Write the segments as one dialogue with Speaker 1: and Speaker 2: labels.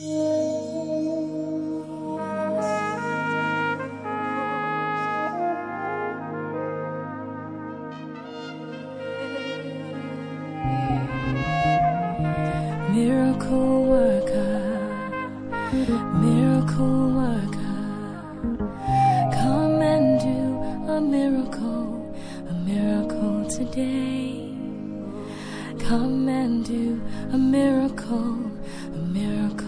Speaker 1: Miracle worker, miracle worker, come and do a miracle, a miracle today. Come and do a miracle, a miracle.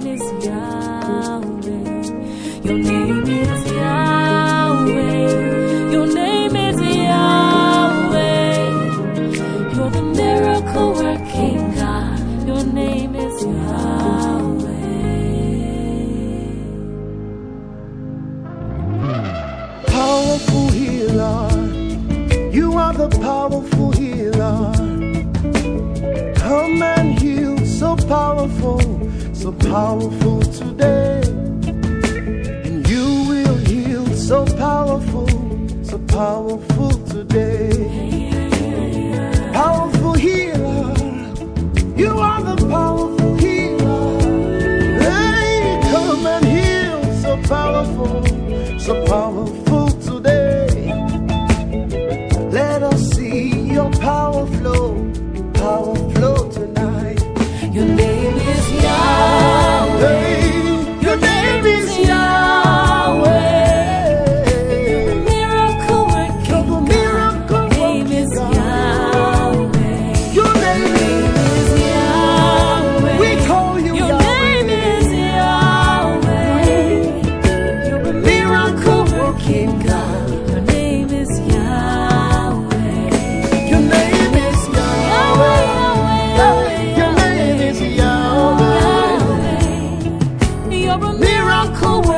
Speaker 1: darkness down. so powerful today. And you will heal so powerful, so powerful today.
Speaker 2: Powerful healer, you are the powerful healer. Hey, come and heal so powerful. You're a miracle.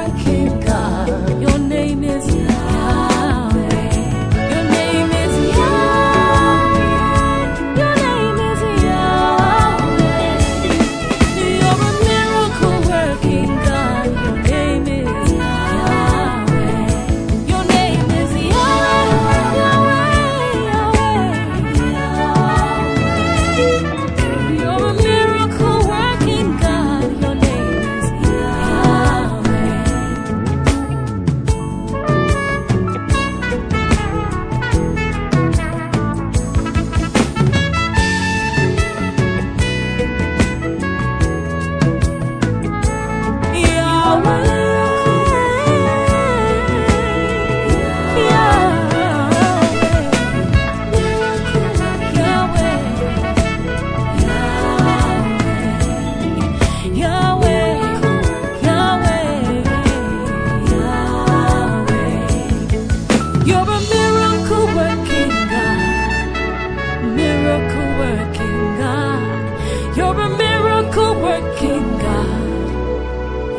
Speaker 2: You're a miracle working God.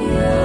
Speaker 2: Yeah.